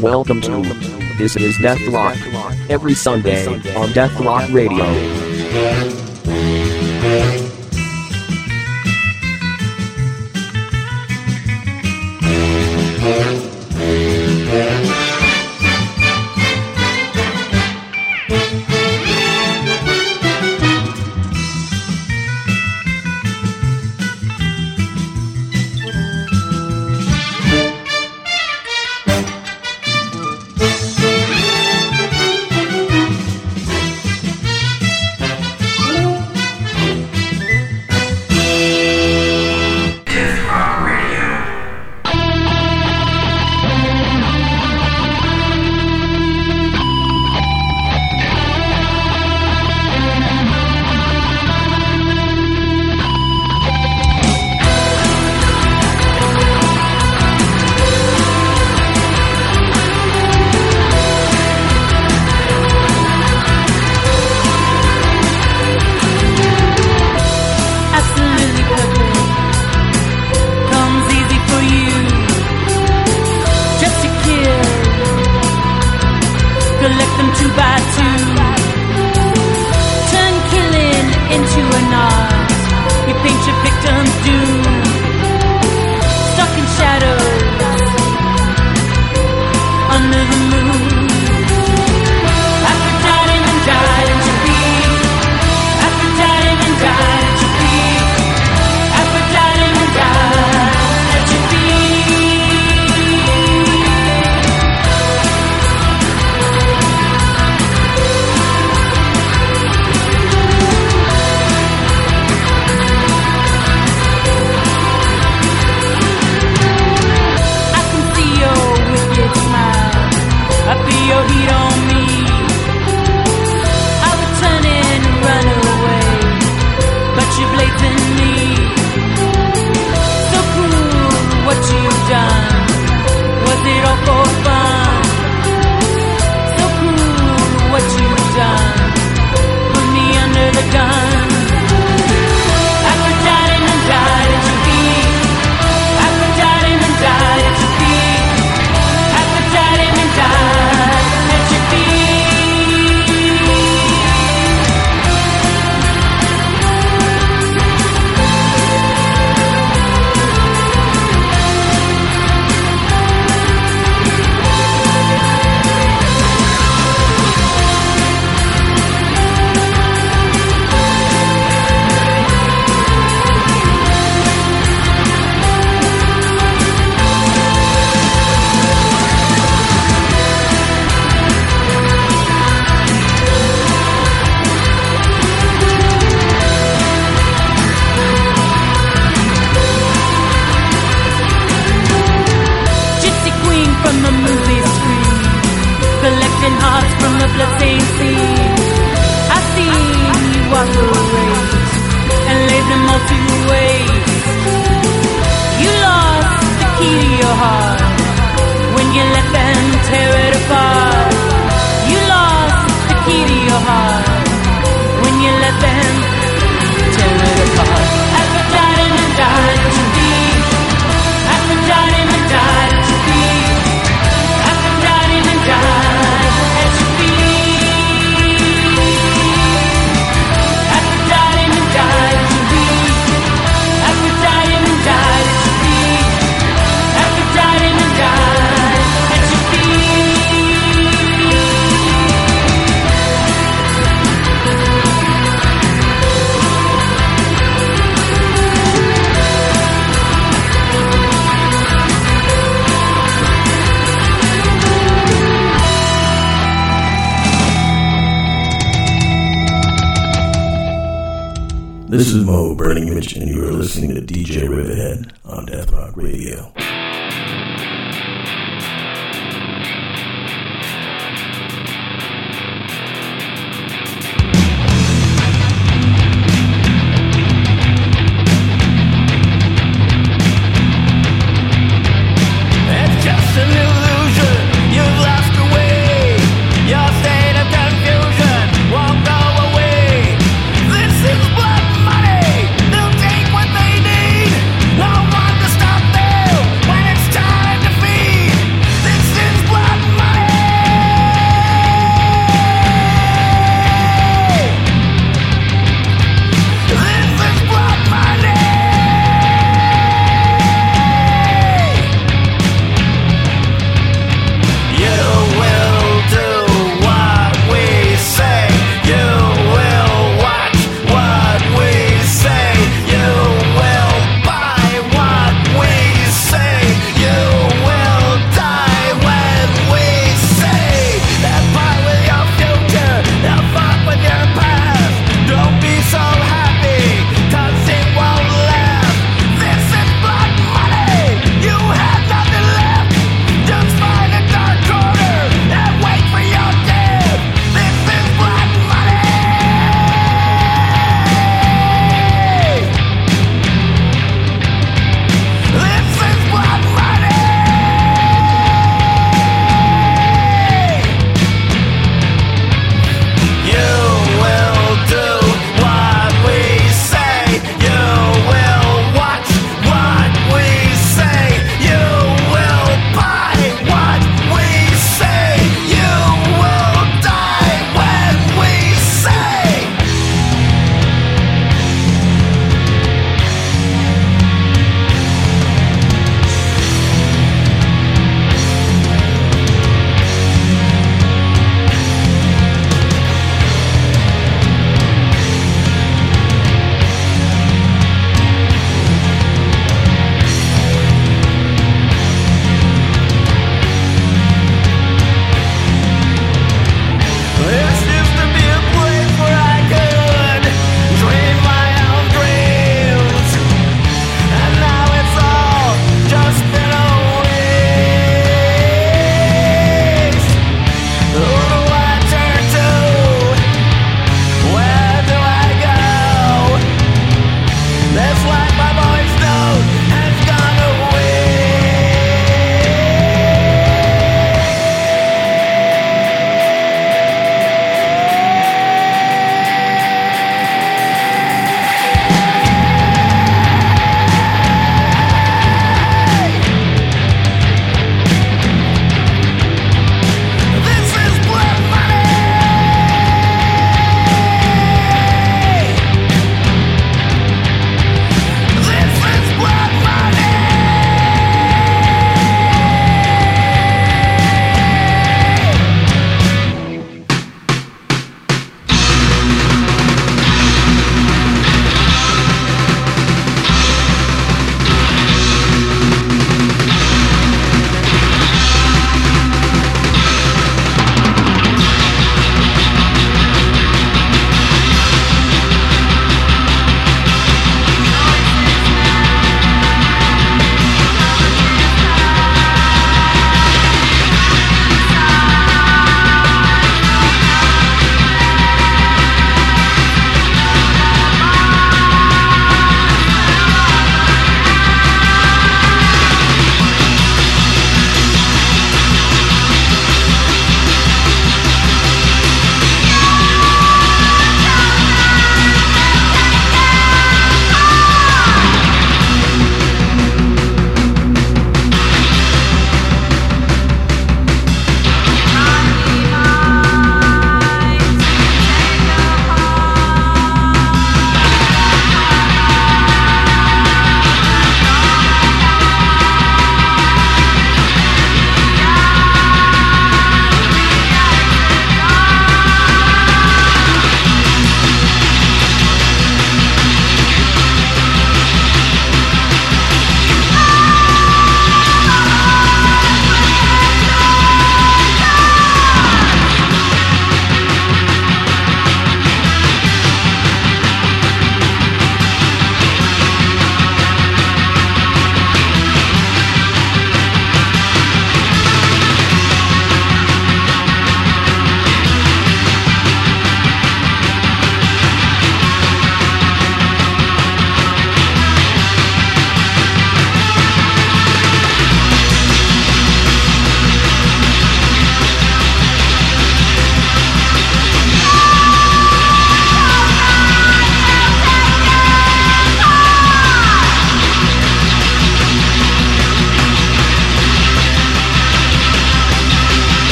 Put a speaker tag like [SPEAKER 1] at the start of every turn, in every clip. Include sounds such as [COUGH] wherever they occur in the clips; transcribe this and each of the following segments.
[SPEAKER 1] Welcome to This is Death Rock. Every Sunday on Death Rock Radio.
[SPEAKER 2] This is Mo Burning Image, and you are listening to DJ Rivethead on Death Rock Radio.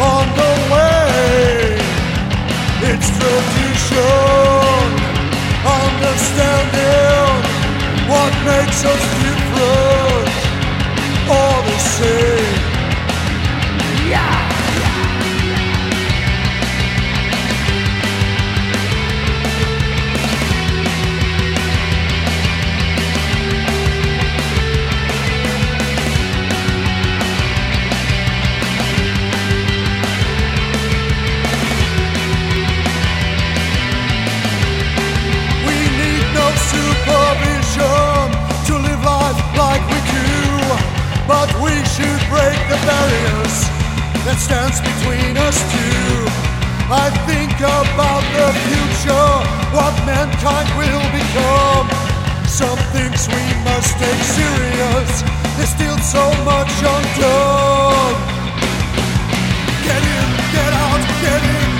[SPEAKER 3] On the way. It's tradition, understanding what makes us different, all the same. We barriers that stands between us two. I think about the future, what mankind will become. Some things we must take serious. There's still so much undone. Get in, get out, get in,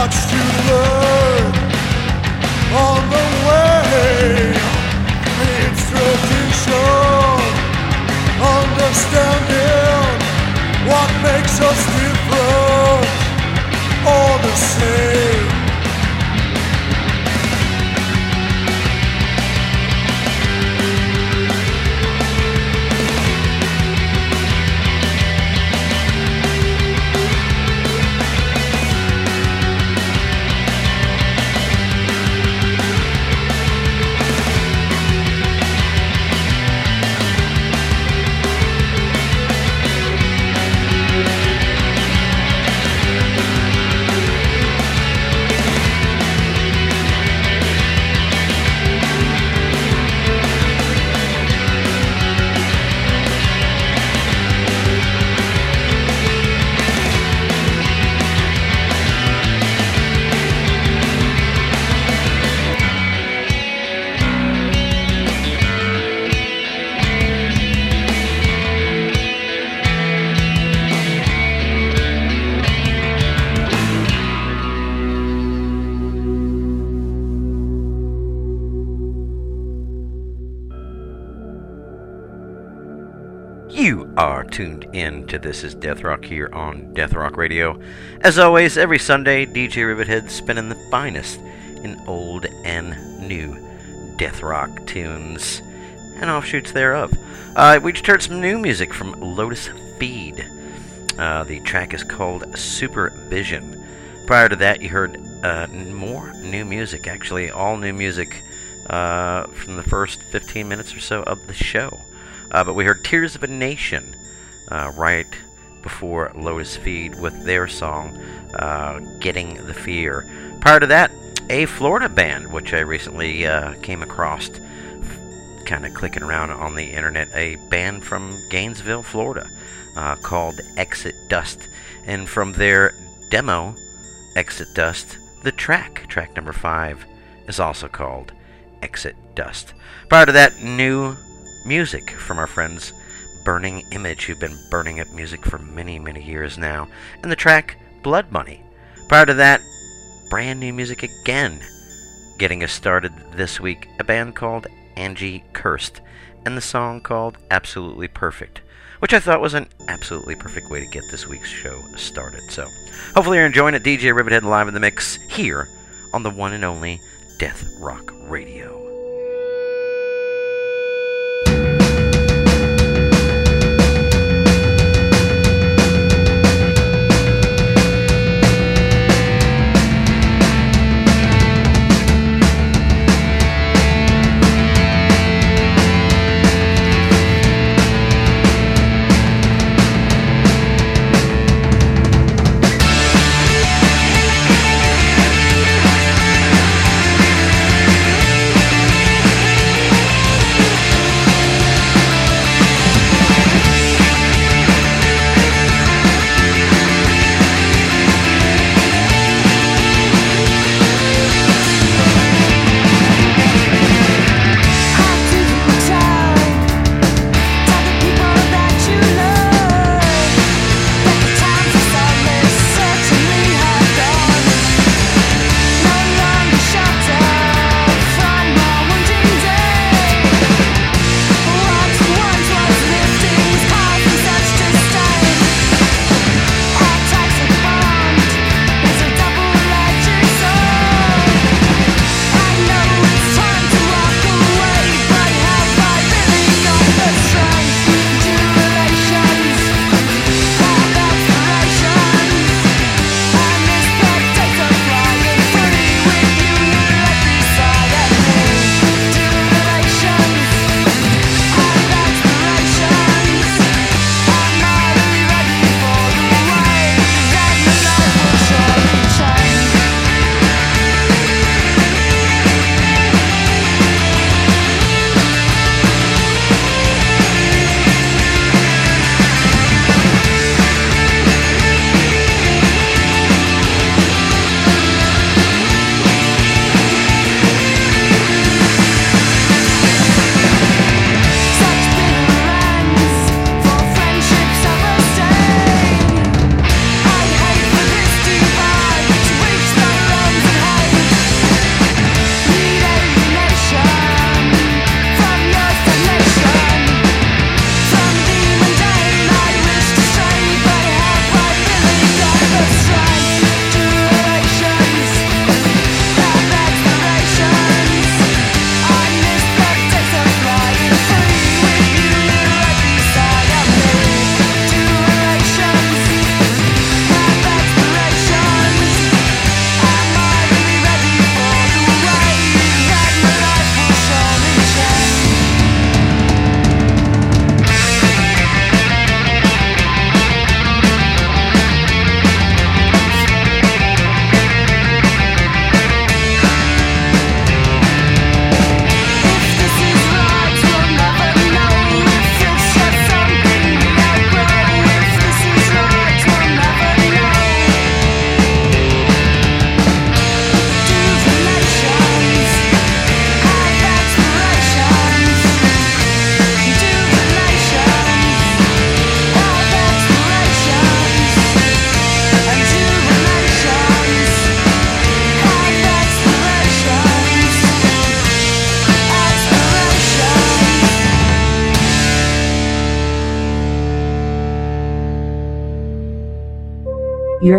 [SPEAKER 3] much to learn on the way. It's tradition, understanding what makes us different, all the same.
[SPEAKER 4] Are tuned in to This is Death Rock here on Death Rock Radio. As always, every Sunday, DJ Rivethead spinning the finest in old and new Death Rock tunes and offshoots thereof. Uh, we just heard some new music from Lotus Feed. Uh, the track is called Supervision. Prior to that, you heard uh, more new music, actually, all new music from the first 15 minutes or so of the show. Uh, but we heard Tears of a Nation uh, right before Lotus Feed with their song uh, Getting the Fear. Prior to that, a Florida band, which I recently uh, came across, kind of clicking around on the internet, a band from Gainesville, Florida, uh, called Exit Dust. And from their demo, Exit Dust, the track, track number five, is also called Exit Dust. Prior to that, new music from our friends Burning Image, who've been burning up music for many, many years now, and the track Blood Money. Prior to that, brand new music again. Getting us started this week, a band called Angie Cursed, and the song called Absolutely Perfect.
[SPEAKER 5] which I thought was an absolutely perfect way to get this week's show started. So, hopefully, you're enjoying it. DJ Rivethead live in the mix here on the one and only Death Rock Radio.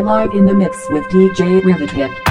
[SPEAKER 6] Live in the mix with DJ Rivethead.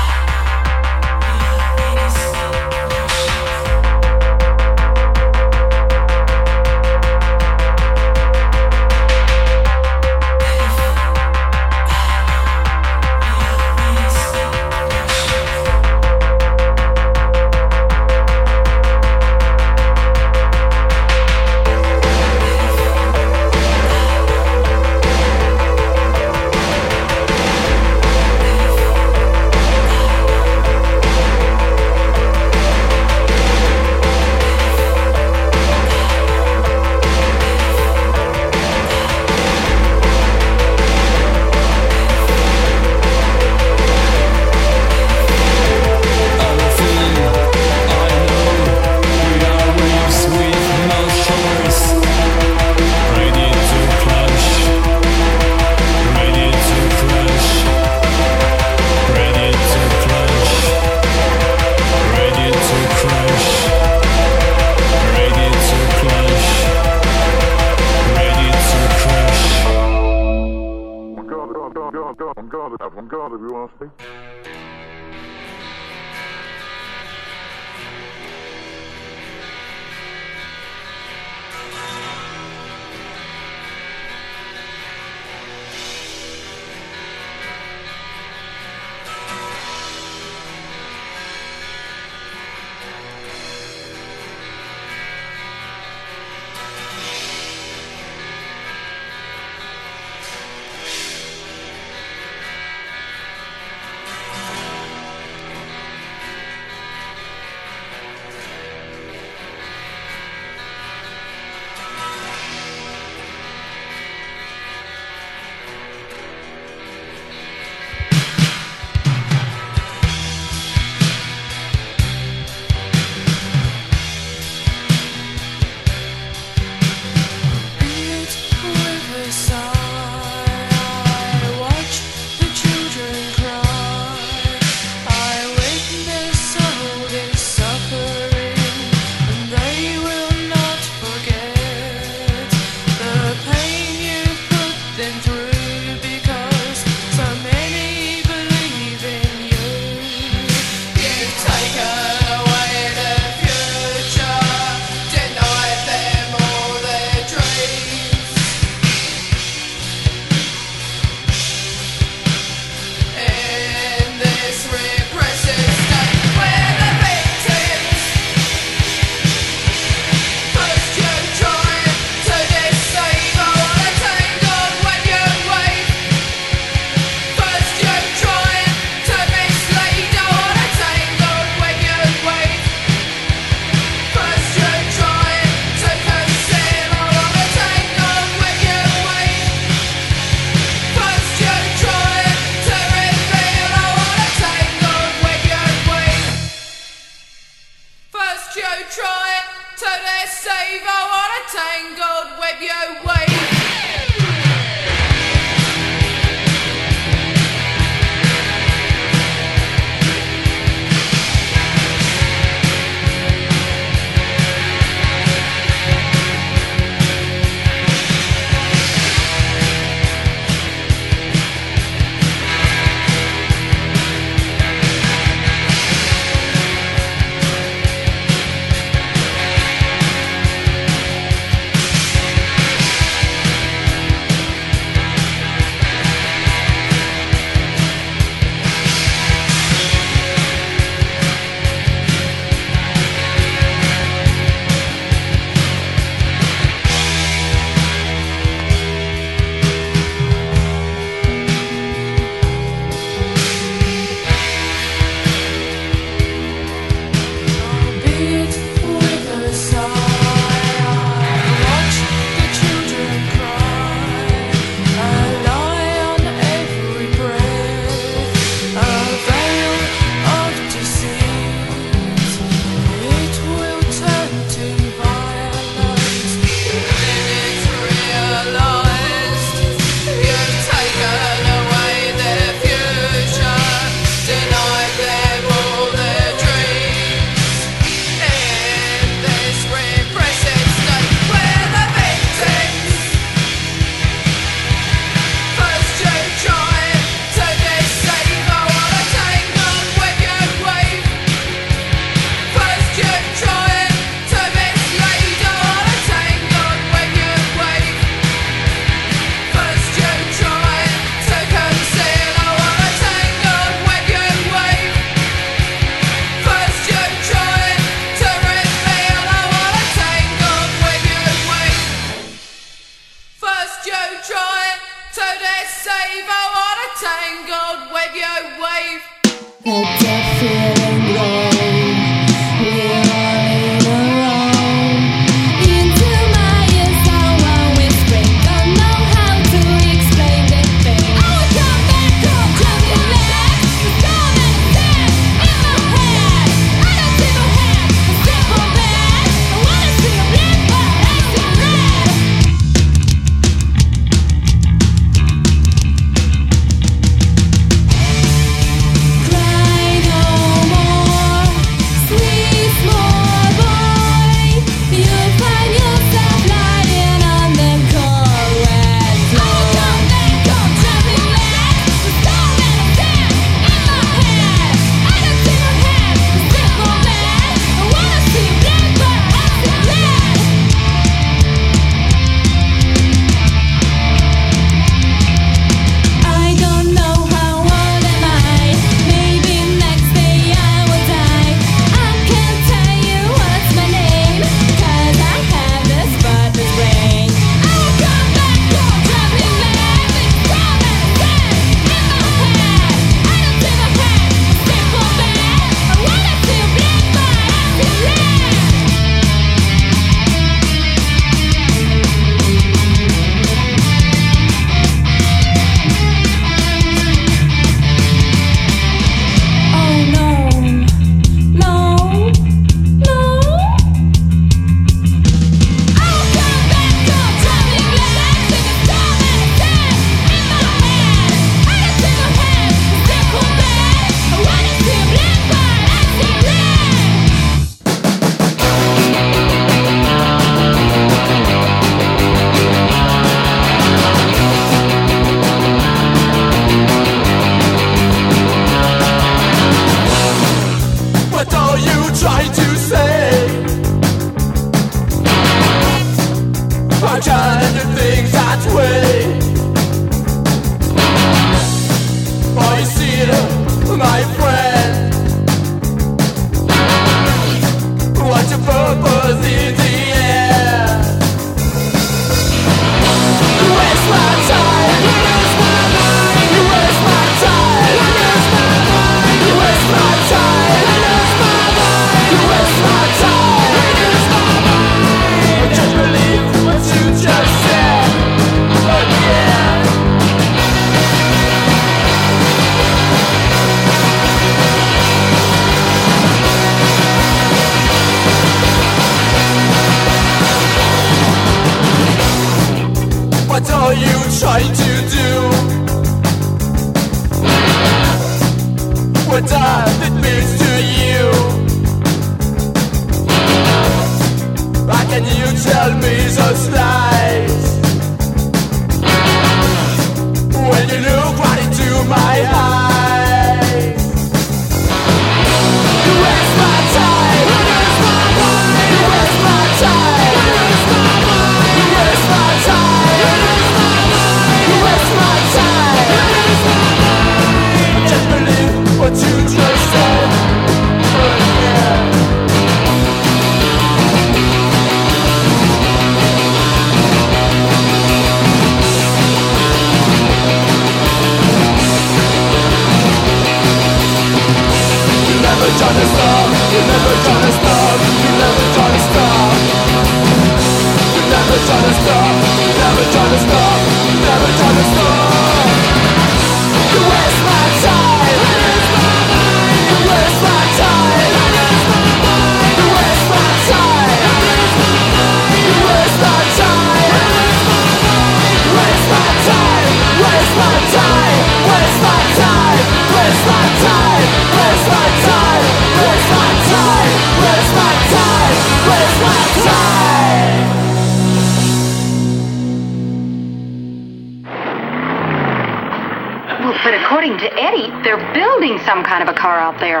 [SPEAKER 7] kind of a car out there.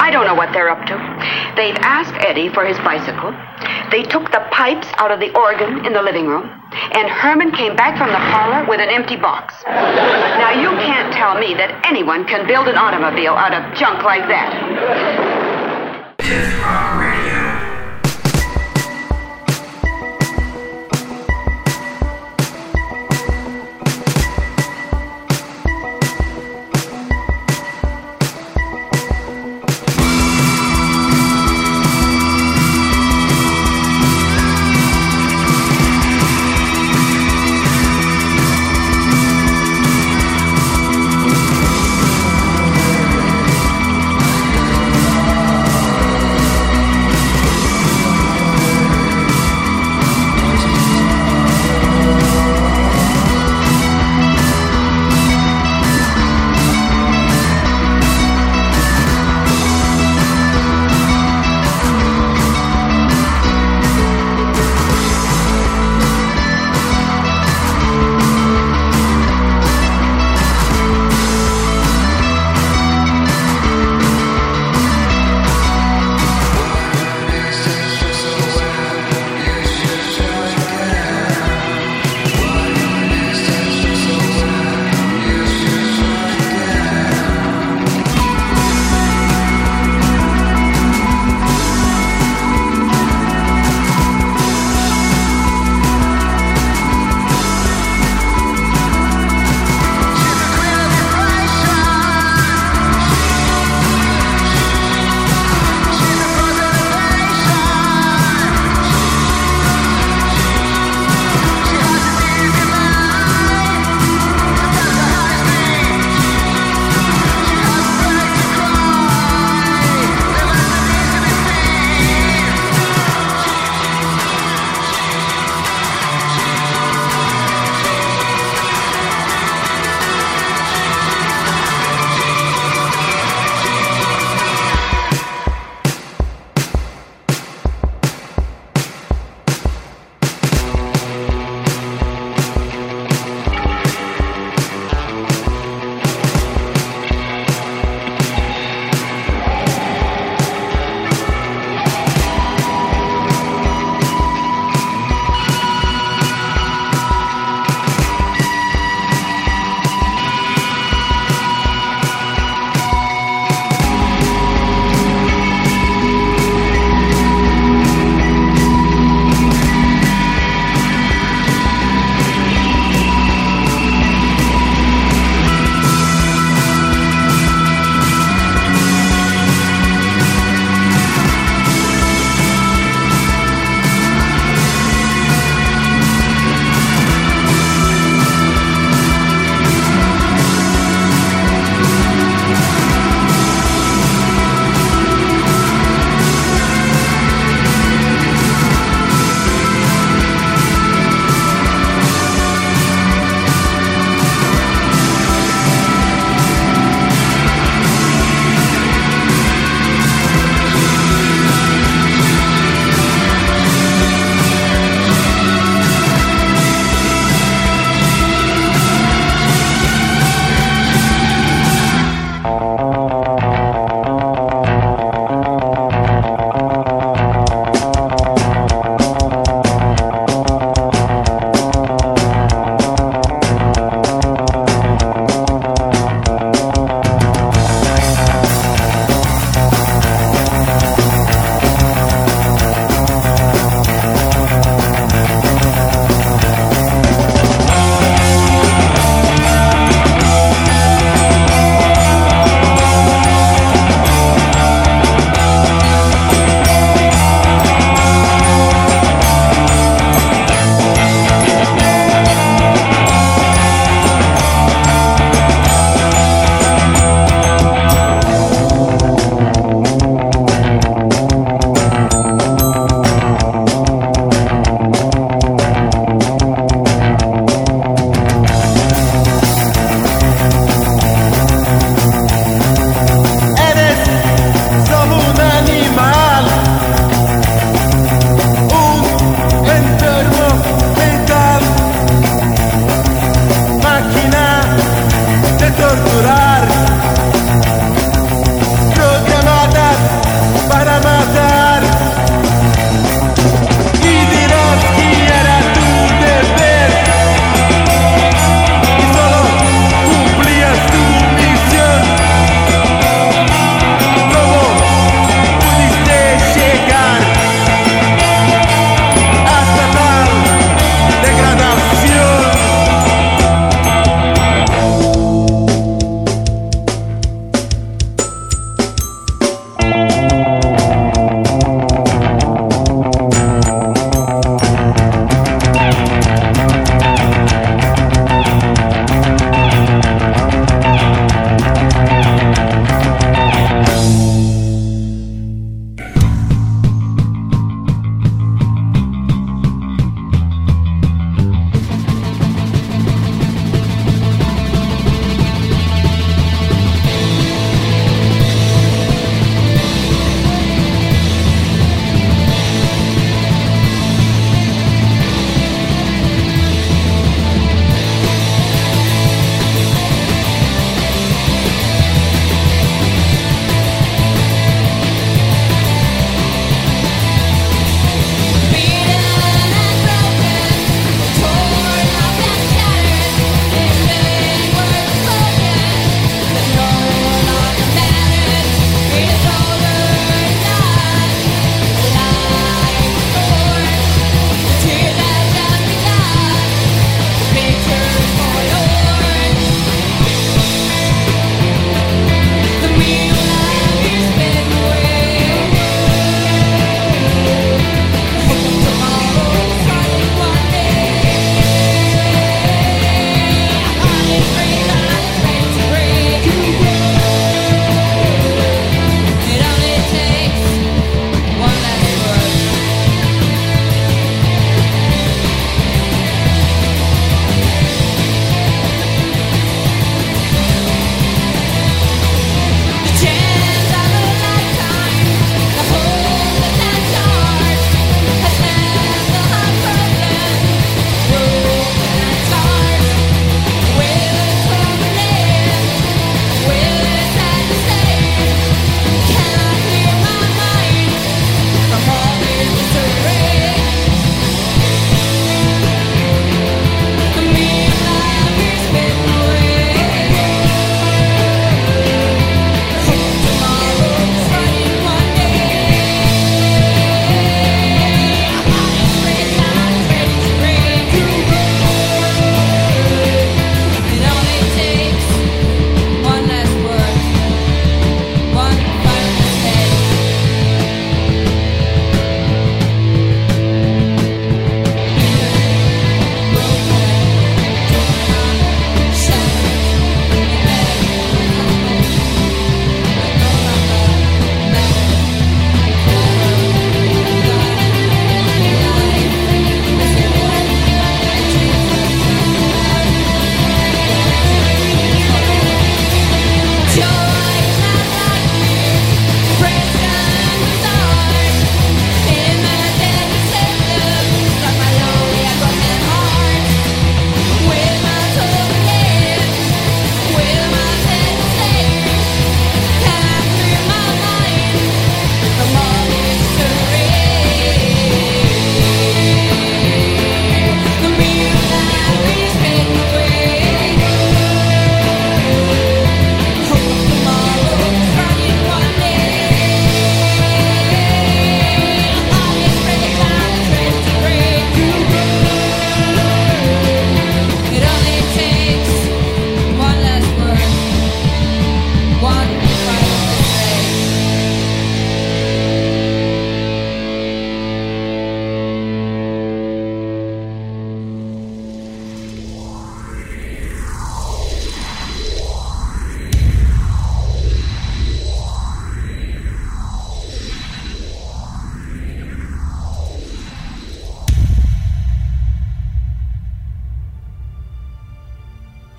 [SPEAKER 7] I don't know what they're up to. They've asked Eddie for his bicycle. They took the pipes out of the organ in the living room, and Herman came back from the parlor with an empty box. Now, you can't tell me that anyone can build an automobile out of junk like that.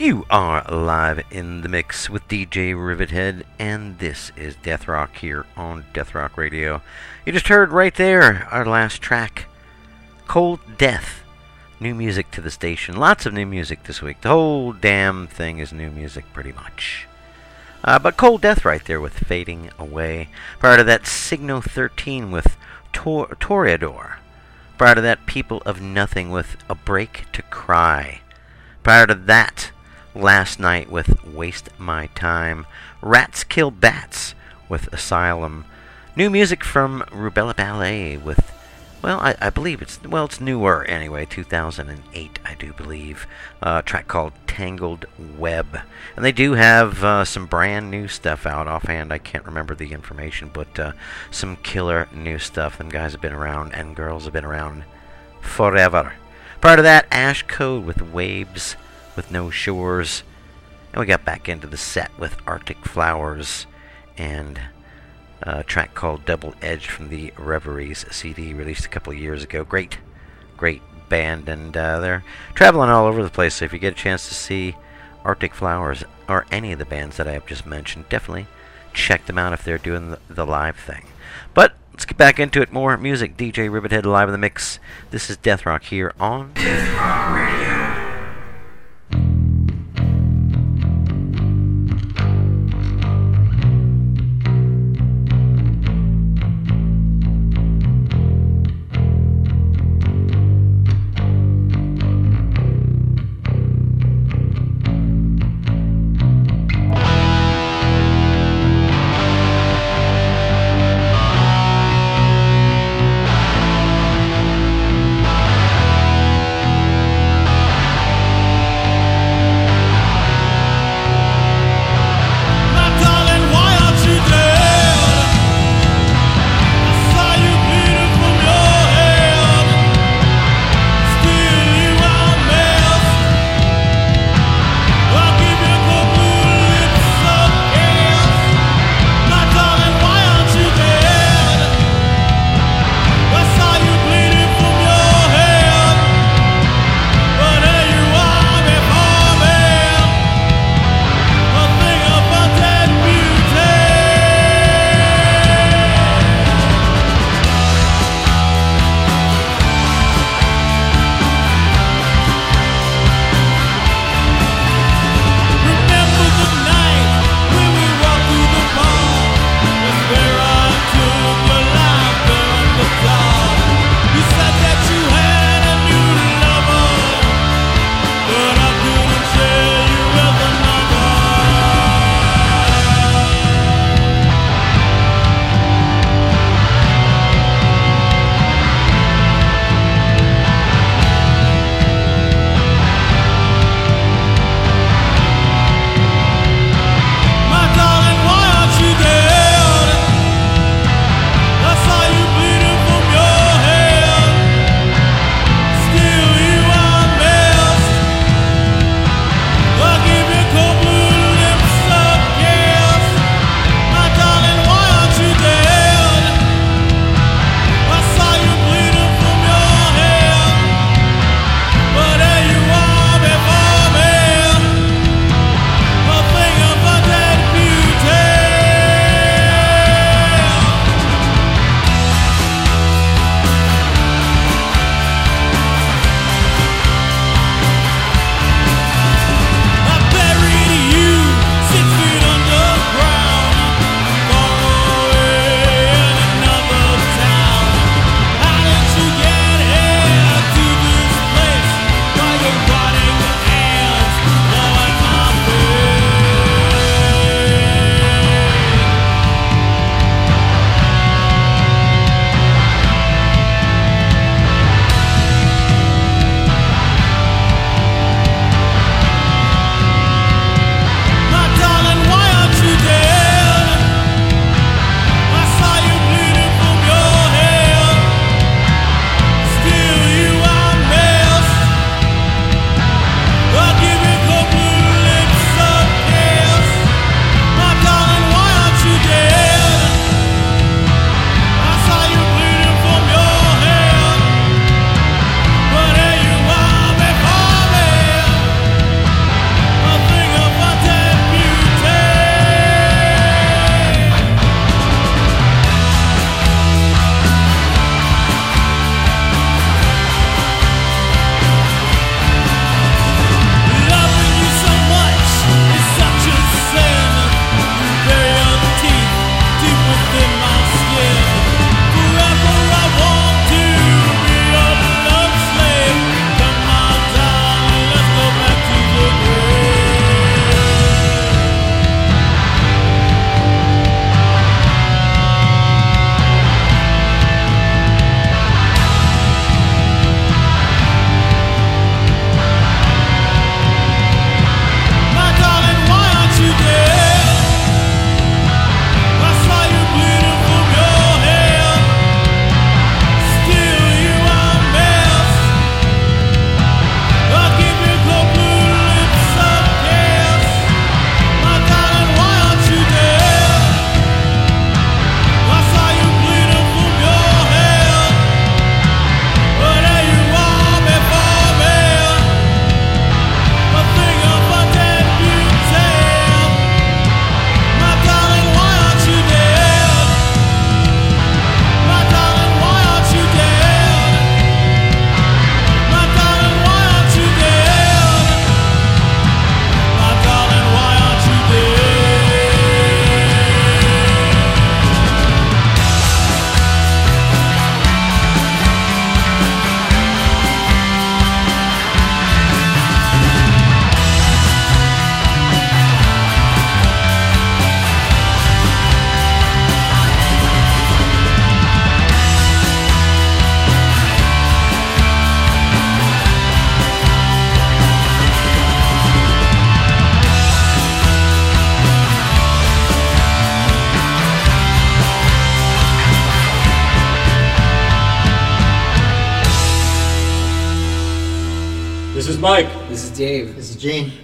[SPEAKER 8] You
[SPEAKER 4] are live in the mix with DJ Rivethead, and this is Death Rock here on Death Rock Radio. You just heard right there our last track, Cold Death. New music to the station. Lots of new music this week. The whole damn thing is new music, pretty much. Uh, but Cold Death right there with Fading Away. Prior to that, Signo 13 with Tor- Toreador. Prior to that, People of Nothing with A Break to Cry. Prior to that, Last Night with Waste My Time. Rats Kill Bats with Asylum. New music from Rubella Ballet with, well, I, I believe it's, well, it's newer anyway, 2008, I do believe. A track called Tangled Web. And they do have uh, some brand new stuff out offhand. I can't remember the information, but uh, some killer new stuff. Them guys have been around, and girls have been around forever. Prior to that, Ash Code with Waves with No Shores. And we got back into the set with Arctic Flowers and a track called Double Edge from the Reveries CD released a couple years ago. Great, great band, and uh, they're traveling all over the place. So if you get a chance to see Arctic Flowers or any of the bands that I have just mentioned, definitely check them out if they're doing the, the live thing. But let's get back into it. More music. DJ Rivethead live in the mix. This is Death Rock here on Death Rock Radio.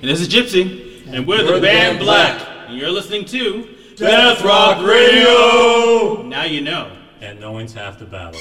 [SPEAKER 9] This is
[SPEAKER 10] Gypsy. And we're, the, band Black. And you're listening to Death Rock Radio. Now you know.
[SPEAKER 2] And no one's half the battle.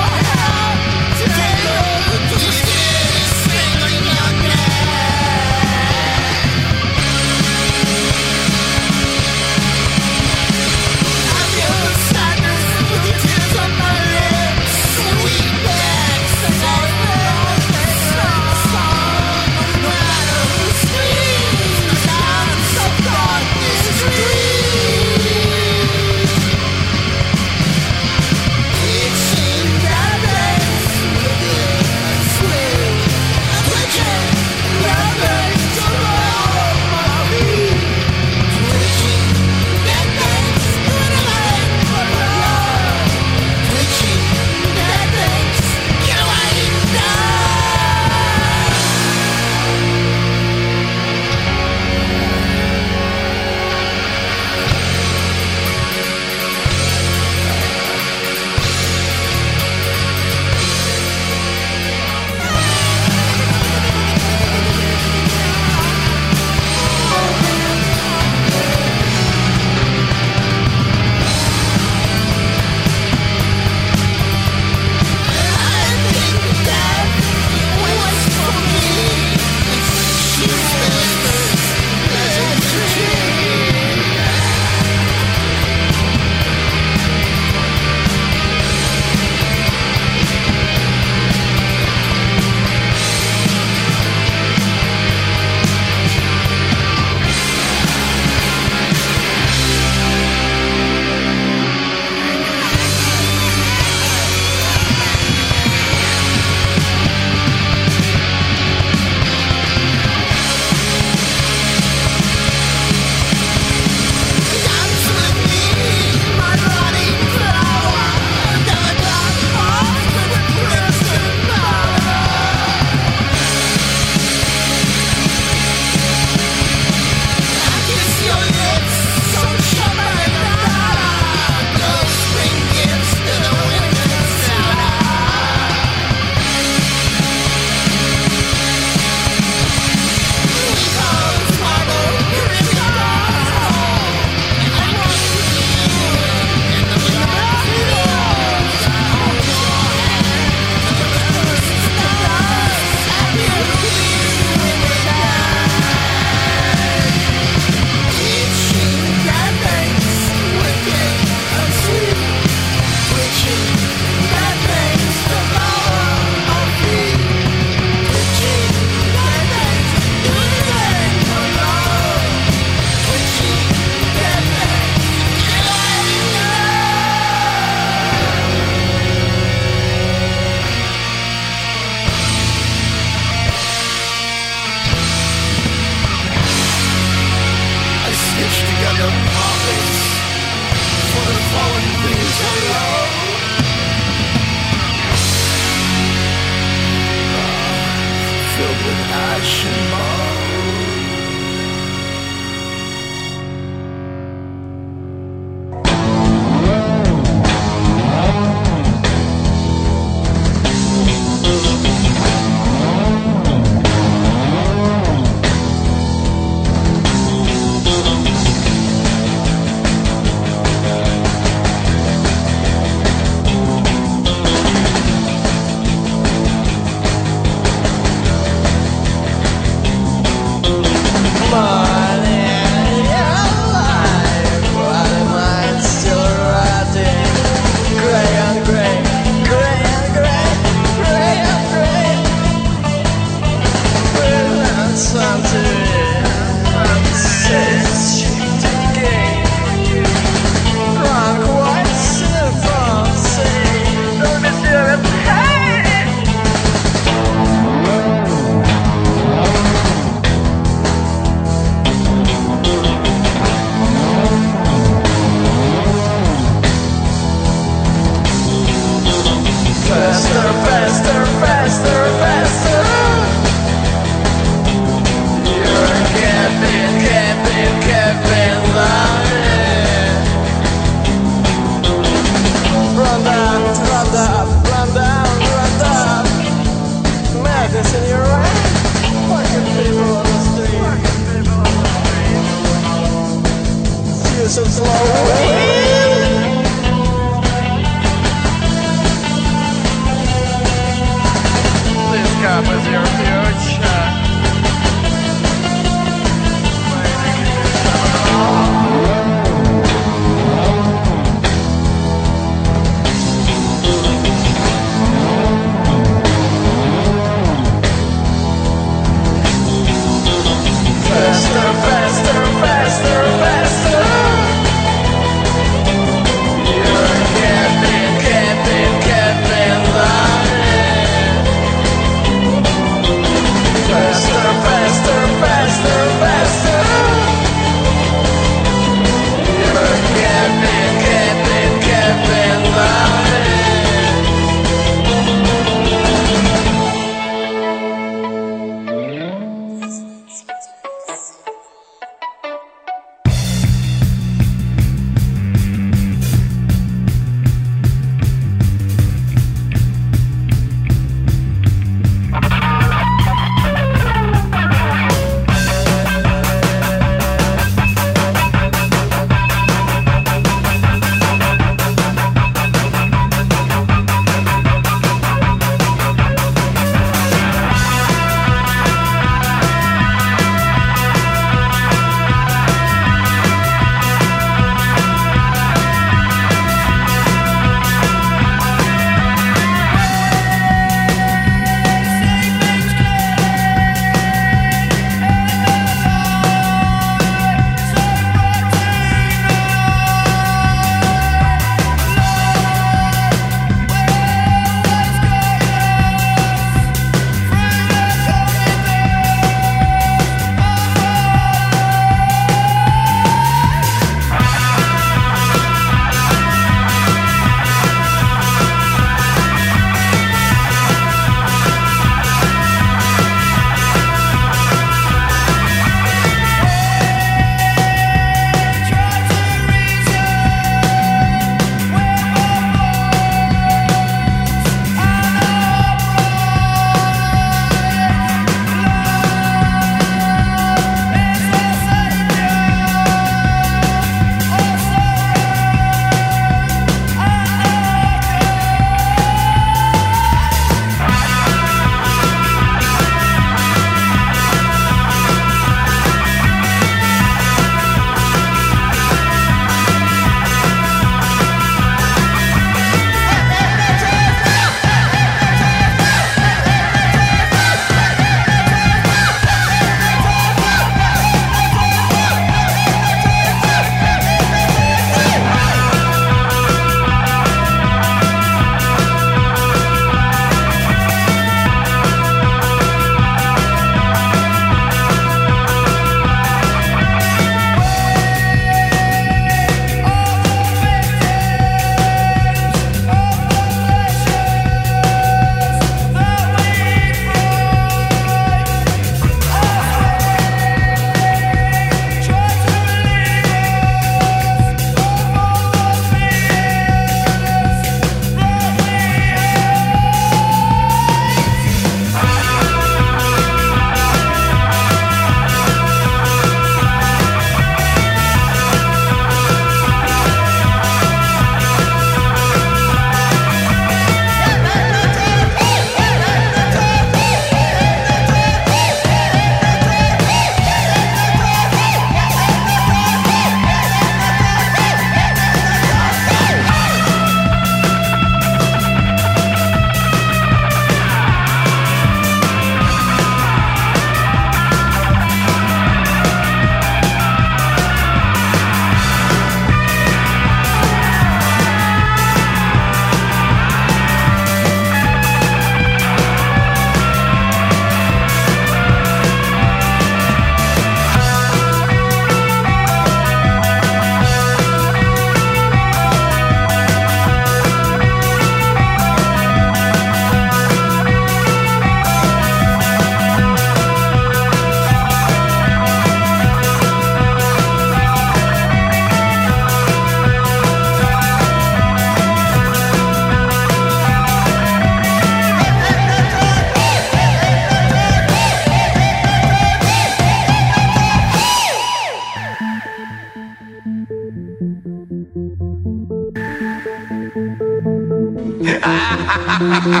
[SPEAKER 2] [LAUGHS]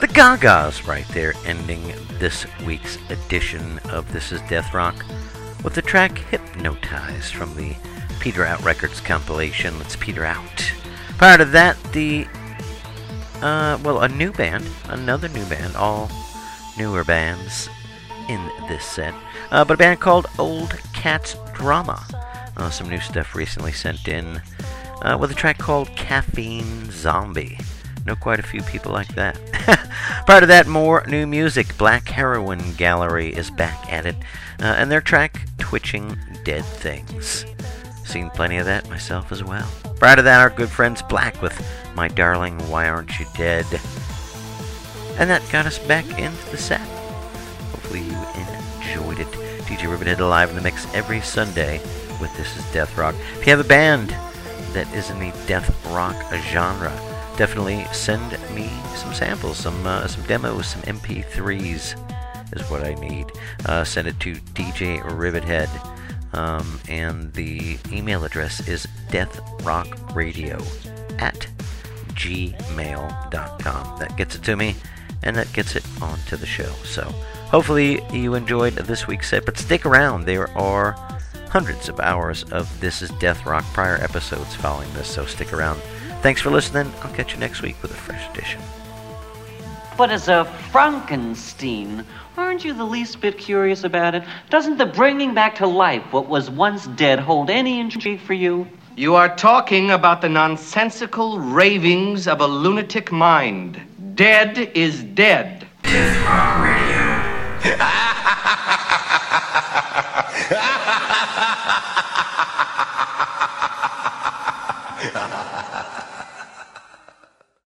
[SPEAKER 4] The Gagas right there, ending this week's edition of This Is Death Rock with the track Hypnotized from the Peter Out Records compilation. Let's Peter Out. Prior to that, the, uh, well, a new band, another new band, all newer bands in this set, uh, but a band called Old Cats Drama. Uh, some new stuff recently sent in uh, with a track called Caffeine Zombie. Know quite a few people like that. [LAUGHS] Prior to that, more new music. Black Heroin Gallery is back at it, uh, and their track Twitching Dead Things. Seen plenty of that myself as well. Prior to that, our good friends Black with My Darling, Why Aren't You Dead? And that got us back into the set. Hopefully you enjoyed it. DJ Rivethead live in the mix every Sunday with This is Death Rock. If you have a band that is in the death rock genre, definitely send me some samples, some uh, some demos, some MP3s is what I need. Uh, send it to DJ Rivethead. Um, and the email address is deathrockradio at gmail.com. That gets it to me, and that gets it onto the show. So hopefully you enjoyed this week's set, but stick around. There are hundreds of hours of This is Death Rock prior episodes following this, so stick around. Thanks for listening. I'll catch you next week with a fresh edition.
[SPEAKER 11] But as a Frankenstein, aren't you the least bit curious about it? Doesn't the bringing back to life what was once dead hold any intrigue for you?
[SPEAKER 12] You are talking about the nonsensical ravings of a lunatic mind. Dead is dead.
[SPEAKER 13] Death Rock Radio. Ha ha ha ha!